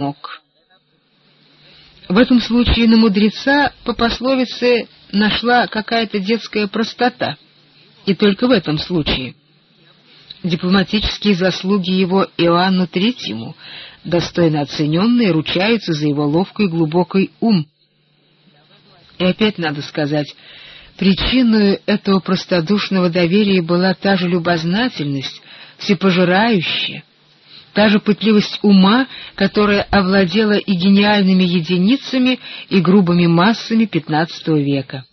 мог. В этом случае на мудреца по пословице нашла какая-то детская простота, и только в этом случае. Дипломатические заслуги его Иоанну Третьему достойно оцененные ручаются за его ловкий глубокий ум. И опять надо сказать, причиной этого простодушного доверия была та же любознательность, всепожирающая, та же пытливость ума, которая овладела и гениальными единицами, и грубыми массами XV века.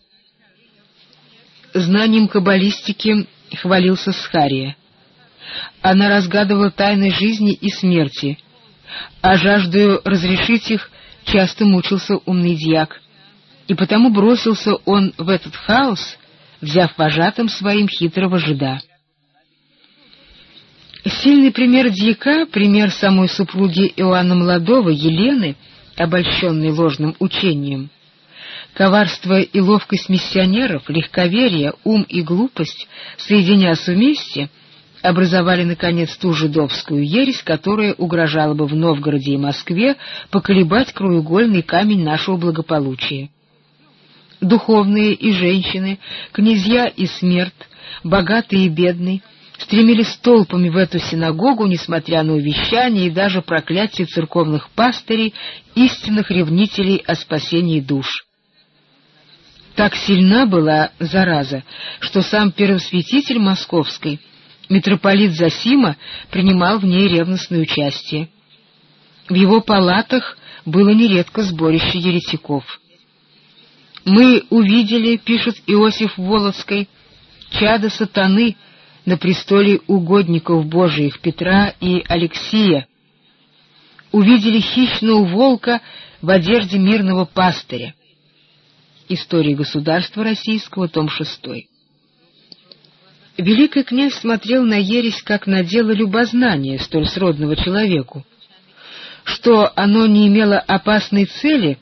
Знанием каббалистики хвалился Схария. Она разгадывала тайны жизни и смерти, а жаждою разрешить их часто мучился умный дьяк, и потому бросился он в этот хаос, взяв вожатым своим хитрого жида. Сильный пример дьяка, пример самой супруги Иоанна Молодого, Елены, обольщенной ложным учением. Коварство и ловкость миссионеров, легковерие, ум и глупость, соединяясь вместе, образовали, наконец, ту жидовскую ересь, которая угрожала бы в Новгороде и Москве поколебать краеугольный камень нашего благополучия. Духовные и женщины, князья и смерть, богатые и бедные — стремились толпами в эту синагогу, несмотря на увещания и даже проклятие церковных пастырей, истинных ревнителей о спасении душ. Так сильна была зараза, что сам первосвятитель Московской, митрополит Засима, принимал в ней ревностное участие. В его палатах было нередко сборище еретиков. «Мы увидели, — пишет Иосиф Волоцкой, — чада сатаны — на престоле угодников Божиих Петра и Алексия, увидели хищного волка в одежде мирного пастыря. История государства российского, том 6. Великий князь смотрел на ересь как на дело любознания столь сродного человеку. Что оно не имело опасной цели,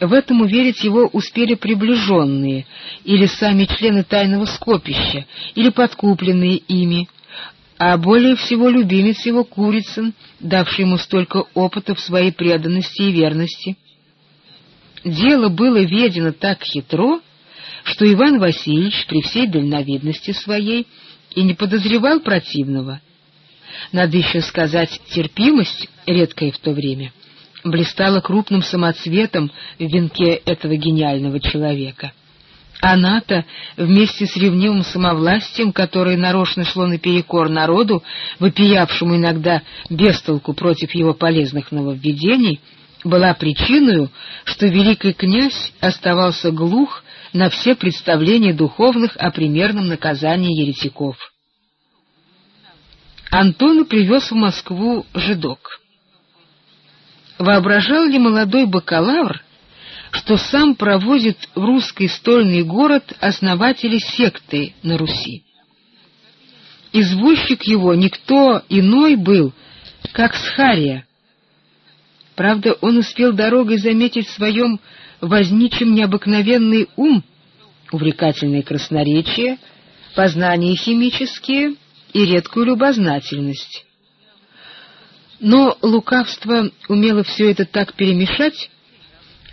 в этом уверить его успели приближенные, или сами члены тайного скопища, или подкупленные ими, а более всего любимец его Курицын, давший ему столько опыта в своей преданности и верности. Дело было ведено так хитро, что Иван Васильевич при всей дальновидности своей и не подозревал противного. Надо еще сказать терпимость, редкая в то время — блистала крупным самоцветом в венке этого гениального человека. Она-то, вместе с ревнивым самовластием, которое нарочно шло наперекор народу, вопиявшему иногда бестолку против его полезных нововведений, была причиной, что великий князь оставался глух на все представления духовных о примерном наказании еретиков. Антона привез в Москву жидок. Воображал ли молодой бакалавр, что сам провозит в русский стольный город основателей секты на Руси? Извозчик его никто иной был, как Схария. Правда, он успел дорогой заметить в своем возничем необыкновенный ум, увлекательное красноречие, познания химические и редкую любознательность. Но лукавство умело все это так перемешать,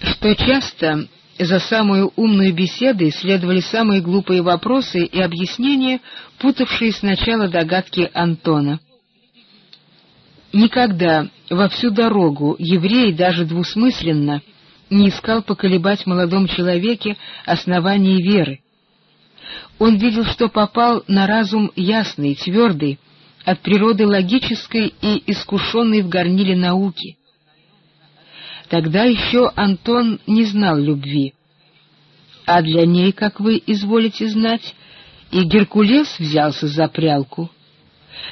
что часто за самую умную беседу следовали самые глупые вопросы и объяснения, путавшие сначала догадки Антона. Никогда во всю дорогу еврей даже двусмысленно не искал поколебать молодом человеке основание веры. Он видел, что попал на разум ясный, твердый, от природы логической и искушенной в горниле науки. Тогда еще Антон не знал любви, а для ней, как вы изволите знать, и Геркулес взялся за прялку.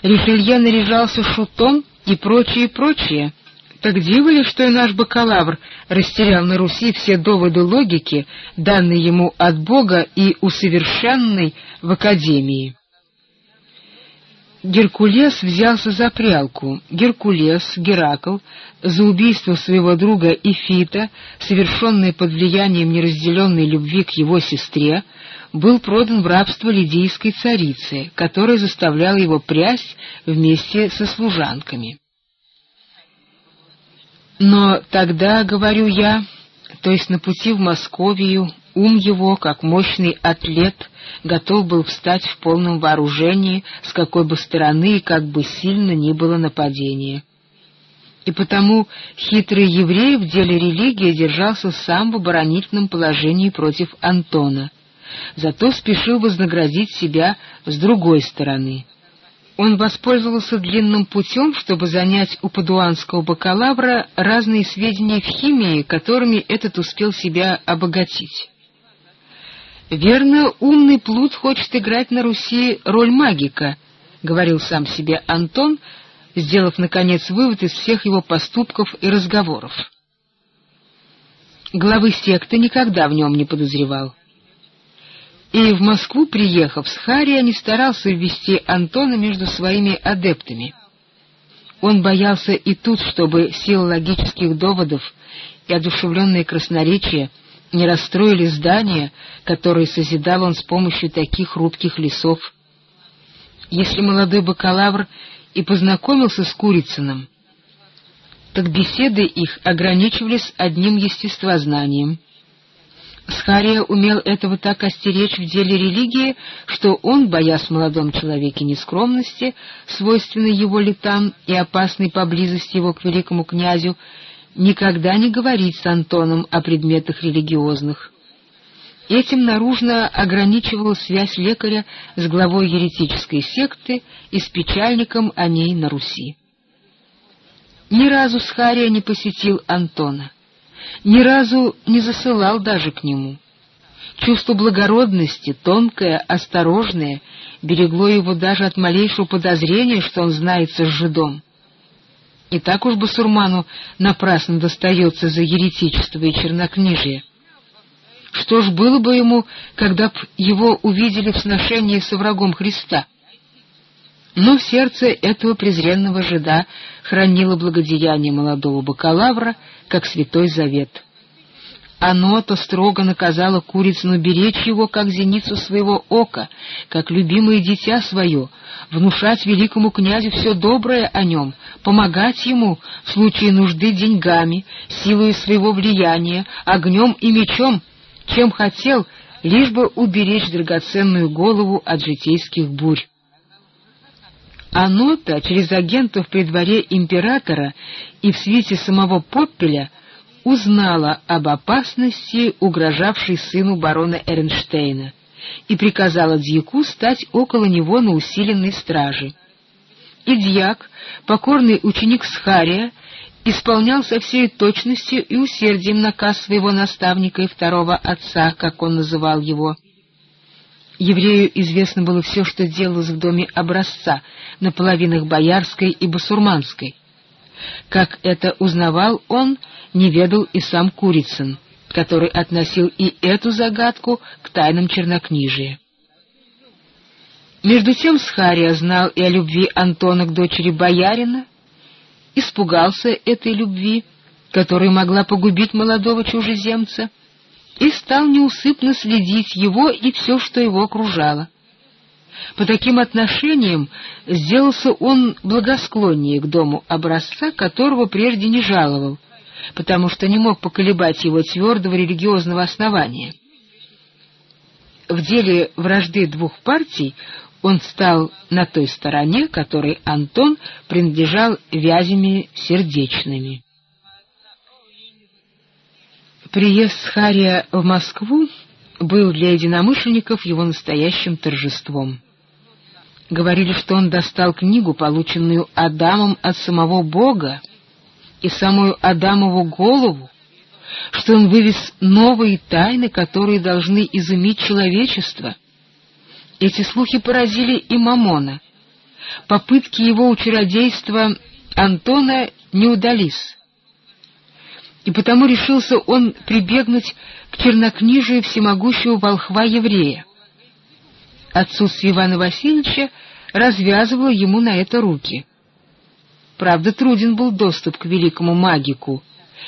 Ришелье наряжался шутом и прочее, прочее. Так диво ли, что и наш бакалавр растерял на Руси все доводы логики, данные ему от Бога и усовершенной в Академии? Геркулес взялся за прялку. Геркулес, Геракл, за убийство своего друга Ифита, совершенное под влиянием неразделенной любви к его сестре, был продан в рабство лидийской царицы, которая заставляла его прясть вместе со служанками. Но тогда, говорю я, то есть на пути в Московию, ум его, как мощный атлет, готов был встать в полном вооружении, с какой бы стороны и как бы сильно ни было нападение. И потому хитрый еврей в деле религии держался сам в оборонительном положении против Антона, зато спешил вознаградить себя с другой стороны. Он воспользовался длинным путем, чтобы занять у падуанского бакалавра разные сведения в химии, которыми этот успел себя обогатить. «Верно, умный плут хочет играть на Руси роль магика», — говорил сам себе Антон, сделав, наконец, вывод из всех его поступков и разговоров. Главы секты никогда в нем не подозревал. И в Москву, приехав с Хария, не старался ввести Антона между своими адептами. Он боялся и тут, чтобы сила логических доводов и одушевленное красноречие — не расстроили здания, которые созидал он с помощью таких хрупких лесов. Если молодой бакалавр и познакомился с Курицыным, так беседы их ограничивались одним естествознанием. Схария умел этого так остеречь в деле религии, что он, боясь молодом человеке нескромности, свойственной его летам и опасной поблизости его к великому князю, никогда не говорить с Антоном о предметах религиозных. Этим наружно ограничивала связь лекаря с главой еретической секты и с печальником о ней на Руси. Ни разу Схария не посетил Антона, ни разу не засылал даже к нему. Чувство благородности, тонкое, осторожное, берегло его даже от малейшего подозрения, что он знается с жидом. И так уж басурману напрасно достается за еретичество и чернокнижие. Что ж было бы ему, когда б его увидели в сношении со врагом Христа? Но сердце этого презренного жида хранило благодеяние молодого бакалавра, как святой завет. Оно-то строго наказало Курицыну беречь его, как зеницу своего ока, как любимое дитя свое, внушать великому князю все доброе о нем, помогать ему в случае нужды деньгами, силой своего влияния, огнем и мечом, чем хотел, лишь бы уберечь драгоценную голову от житейских бурь. Оно-то через агентов при дворе императора и в свете самого Поппеля — узнала об опасности, угрожавшей сыну барона Эрнштейна, и приказала дьяку стать около него на усиленной страже. И дьяк, покорный ученик Схария, исполнял со всей точностью и усердием наказ своего наставника и второго отца, как он называл его. Еврею известно было все, что делалось в доме образца, на половинах Боярской и Басурманской. Как это узнавал он, не ведал и сам Курицын, который относил и эту загадку к тайнам чернокнижия. Между тем Схария знал и о любви Антона к дочери боярина, испугался этой любви, которая могла погубить молодого чужеземца, и стал неусыпно следить его и все, что его окружало. По таким отношениям сделался он благосклоннее к дому образца, которого прежде не жаловал, потому что не мог поколебать его твердого религиозного основания. В деле вражды двух партий он стал на той стороне, которой Антон принадлежал вязями сердечными. Приезд Хария в Москву был для единомышленников его настоящим торжеством. Говорили, что он достал книгу, полученную Адамом от самого Бога, и самую Адамову голову, что он вывез новые тайны, которые должны изумить человечество. Эти слухи поразили и Мамона. Попытки его у Антона не удались. И потому решился он прибегнуть к чернокнижию всемогущего волхва-еврея. Отсутствие Ивана Васильевича развязывало ему на это руки — Правда, труден был доступ к великому магику,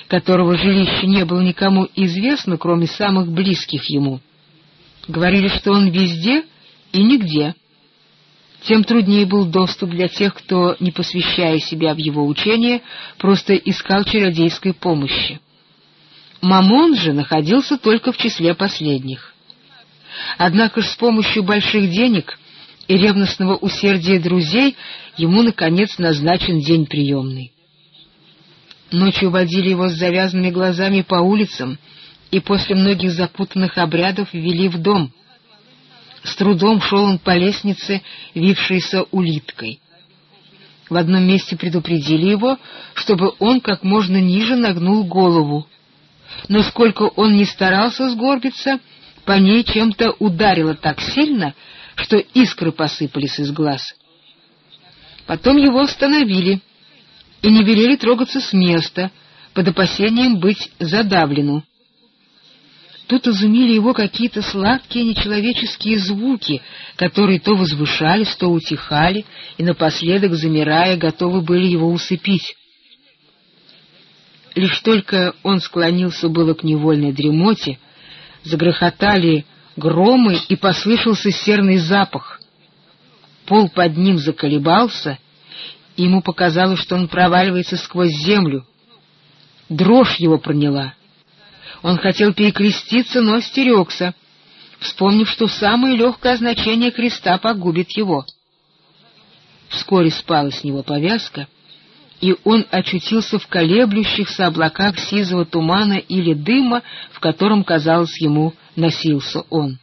которого жилище не было никому известно, кроме самых близких ему. Говорили, что он везде и нигде. тем труднее был доступ для тех, кто, не посвящая себя в его учение, просто искал чародейской помощи. Мамон же находился только в числе последних. Однако ж с помощью больших денег и ревностного усердия друзей ему, наконец, назначен день приемный. Ночью водили его с завязанными глазами по улицам и после многих запутанных обрядов ввели в дом. С трудом шел он по лестнице, вившейся улиткой. В одном месте предупредили его, чтобы он как можно ниже нагнул голову. Но сколько он ни старался сгорбиться, по ней чем-то ударило так сильно, что искры посыпались из глаз. Потом его остановили и не велели трогаться с места, под опасением быть задавлену. Тут изумили его какие-то сладкие нечеловеческие звуки, которые то возвышались, то утихали, и напоследок, замирая, готовы были его усыпить. Лишь только он склонился было к невольной дремоте, загрохотали громы и послышался серный запах. Пол под ним заколебался, и ему показалось, что он проваливается сквозь землю. Дрожь его проняла. Он хотел перекреститься, но остерегся, вспомнив, что самое легкое значение креста погубит его. Вскоре спала с него повязка, и он очутился в колеблющихся облаках сизого тумана или дыма, в котором, казалось ему, носился он.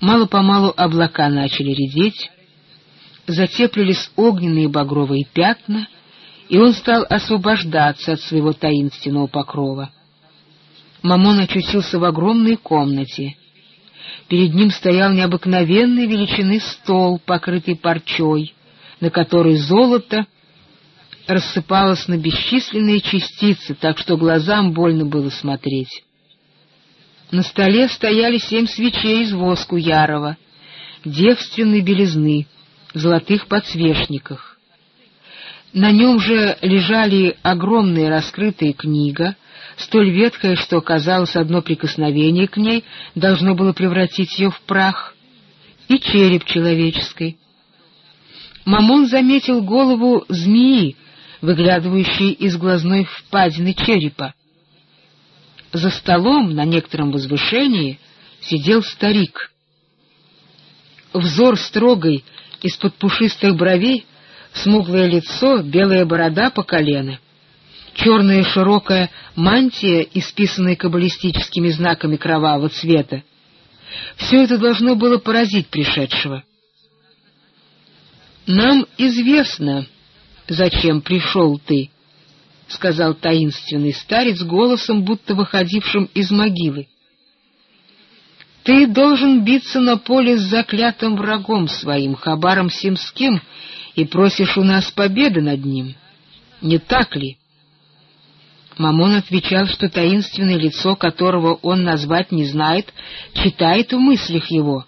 Мало-помалу облака начали редеть, затеплились огненные багровые пятна, и он стал освобождаться от своего таинственного покрова. Мамон очутился в огромной комнате. Перед ним стоял необыкновенной величины стол, покрытый парчой, на который золото рассыпалось на бесчисленные частицы, так что глазам больно было смотреть. На столе стояли семь свечей из воску ярого, девственной белизны, в золотых подсвечниках. На нем же лежали огромная раскрытая книга, столь ветхая, что, казалось, одно прикосновение к ней должно было превратить ее в прах, и череп человеческий. Мамон заметил голову змеи, выглядывающей из глазной впадины черепа. За столом на некотором возвышении сидел старик. Взор строгой из-под пушистых бровей, смуглое лицо, белая борода по колено — черная широкая мантия, исписанная каббалистическими знаками кровавого цвета. Все это должно было поразить пришедшего. «Нам известно, зачем пришел ты», — сказал таинственный старец голосом, будто выходившим из могилы. «Ты должен биться на поле с заклятым врагом своим, Хабаром Симским, и просишь у нас победы над ним. Не так ли?» Мамон отвечал, что таинственное лицо, которого он назвать не знает, читает в мыслях его,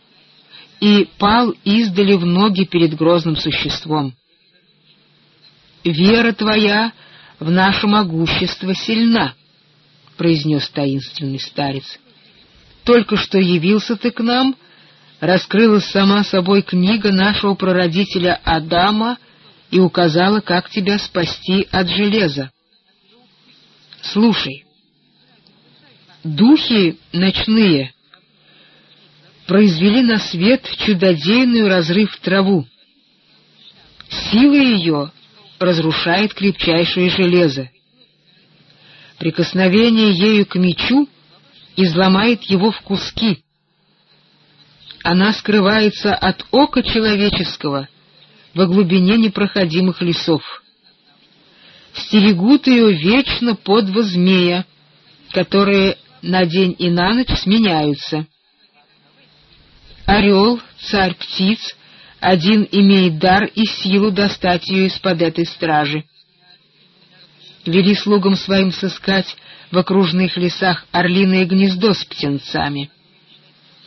и пал издали в ноги перед грозным существом. «Вера твоя в наше могущество сильна», — произнес таинственный старец. «Только что явился ты к нам, раскрылась сама собой книга нашего прародителя Адама и указала, как тебя спасти от железа. Слушай, духи ночные произвели на свет чудодейную разрыв траву. Сила ее разрушает крепчайшее железо. Прикосновение ею к мечу изломает его в куски. Она скрывается от ока человеческого во глубине непроходимых лесов стерегут ее вечно под змея, которые на день и на ночь сменяются. Орел, царь птиц, один имеет дар и силу достать ее из-под этой стражи. Вели слугам своим сыскать в окружных лесах орлиное гнездо с птенцами.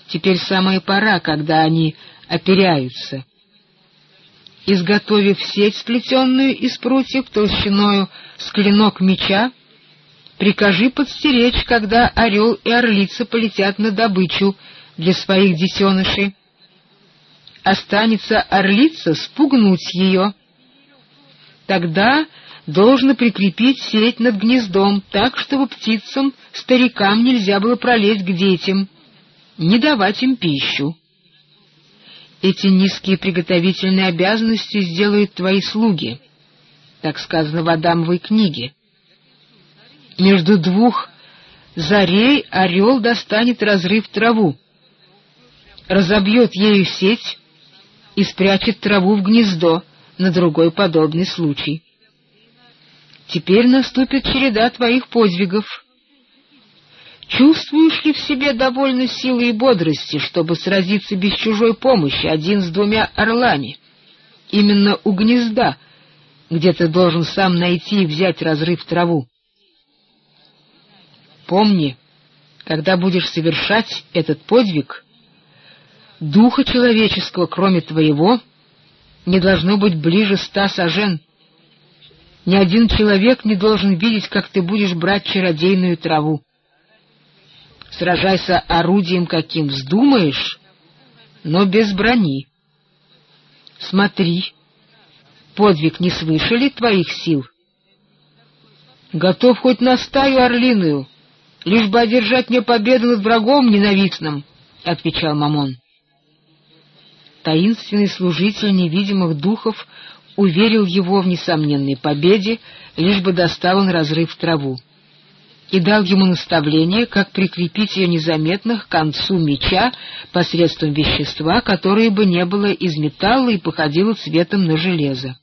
Теперь самая пора, когда они оперяются изготовив сеть, сплетенную из прутьев толщиною с клинок меча, прикажи подстеречь, когда орел и орлица полетят на добычу для своих детенышей. Останется орлица, спугнуть ее. Тогда должно прикрепить сеть над гнездом, так, чтобы птицам, старикам нельзя было пролезть к детям, не давать им пищу. Эти низкие приготовительные обязанности сделают твои слуги, так сказано в Адамовой книге. Между двух зарей орел достанет разрыв траву, разобьет ею сеть и спрячет траву в гнездо на другой подобный случай. Теперь наступит череда твоих подвигов. Чувствуешь ли в себе довольно силы и бодрости, чтобы сразиться без чужой помощи один с двумя орлами? Именно у гнезда, где ты должен сам найти и взять разрыв траву. Помни, когда будешь совершать этот подвиг, духа человеческого, кроме твоего, не должно быть ближе ста сажен. Ни один человек не должен видеть, как ты будешь брать чародейную траву. Сражайся орудием, каким вздумаешь, но без брони. Смотри, подвиг не свыше ли твоих сил? Готов хоть на стаю орлиную, лишь бы одержать мне победу над врагом ненавистным, — отвечал Мамон. Таинственный служитель невидимых духов уверил его в несомненной победе, лишь бы достал он разрыв траву, и дал ему наставление, как прикрепить ее незаметно к концу меча посредством вещества, которое бы не было из металла и походило цветом на железо.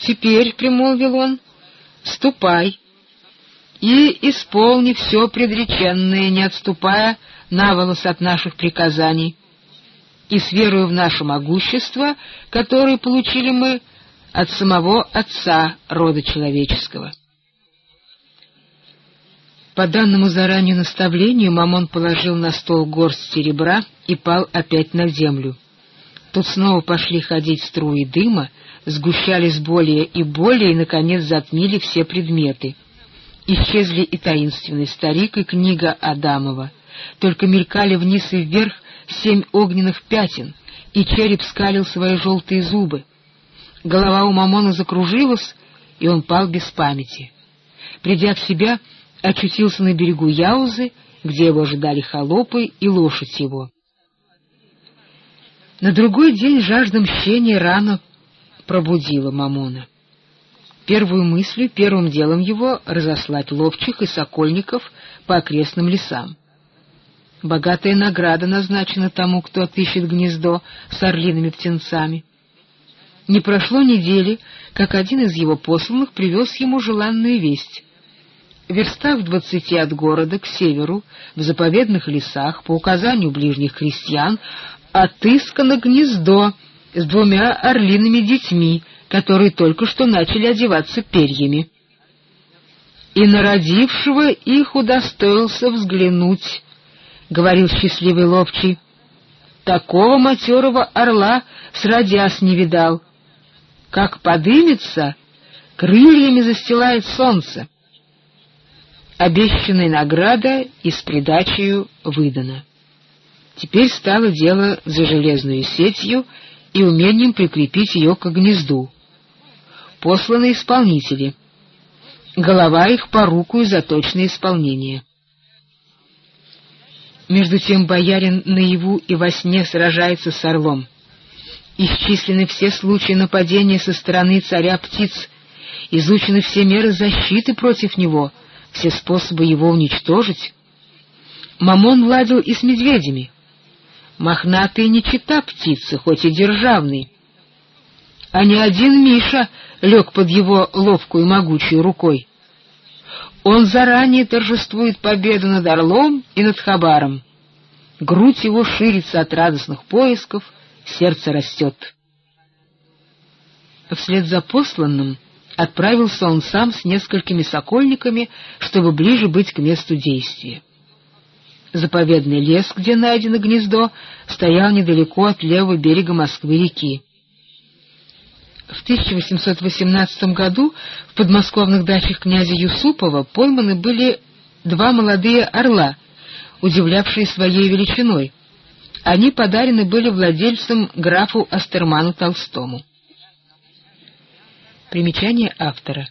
«Теперь», — примолвил он, — «ступай» и исполни все предреченное, не отступая на волос от наших приказаний, и с верою в наше могущество, которое получили мы от самого Отца рода человеческого. По данному заранее наставлению Мамон положил на стол горсть серебра и пал опять на землю. Тут снова пошли ходить струи дыма, сгущались более и более и, наконец, затмили все предметы. Исчезли и таинственный старик, и книга Адамова — только мелькали вниз и вверх семь огненных пятен, и череп скалил свои желтые зубы. Голова у Мамона закружилась, и он пал без памяти. Придя в себя, очутился на берегу Яузы, где его ожидали холопы и лошадь его. На другой день жажда мщения рано пробудила Мамона. Первую мыслью, первым делом его — разослать ловчих и сокольников по окрестным лесам. Богатая награда назначена тому, кто отыщет гнездо с орлиными птенцами. Не прошло недели, как один из его посланных привез ему желанную весть. В верстах в двадцати от города к северу, в заповедных лесах, по указанию ближних крестьян, отыскано гнездо с двумя орлиными детьми, которые только что начали одеваться перьями. И народившего их удостоился взглянуть — говорил счастливый ловчий. Такого матерого орла сродясь не видал. Как подымется, крыльями застилает солнце. Обещанная награда и с придачею выдана. Теперь стало дело за железную сетью и умением прикрепить ее к гнезду. Посланы исполнители. Голова их по руку и за точное исполнение. Между тем боярин наяву и во сне сражается с орлом. Исчислены все случаи нападения со стороны царя птиц, изучены все меры защиты против него, все способы его уничтожить. Мамон ладил и с медведями. Мохнатый не чита птицы, хоть и державный. А ни один Миша лег под его ловкую могучую рукой. Он заранее торжествует победу над Орлом и над Хабаром. Грудь его ширится от радостных поисков, сердце растет. Вслед за посланным отправился он сам с несколькими сокольниками, чтобы ближе быть к месту действия. Заповедный лес, где найдено гнездо, стоял недалеко от левого берега Москвы-реки. В 1818 году в подмосковных дачах князя Юсупова пойманы были два молодые орла, удивлявшие своей величиной. Они подарены были владельцам графу Астерману Толстому. Примечание автора.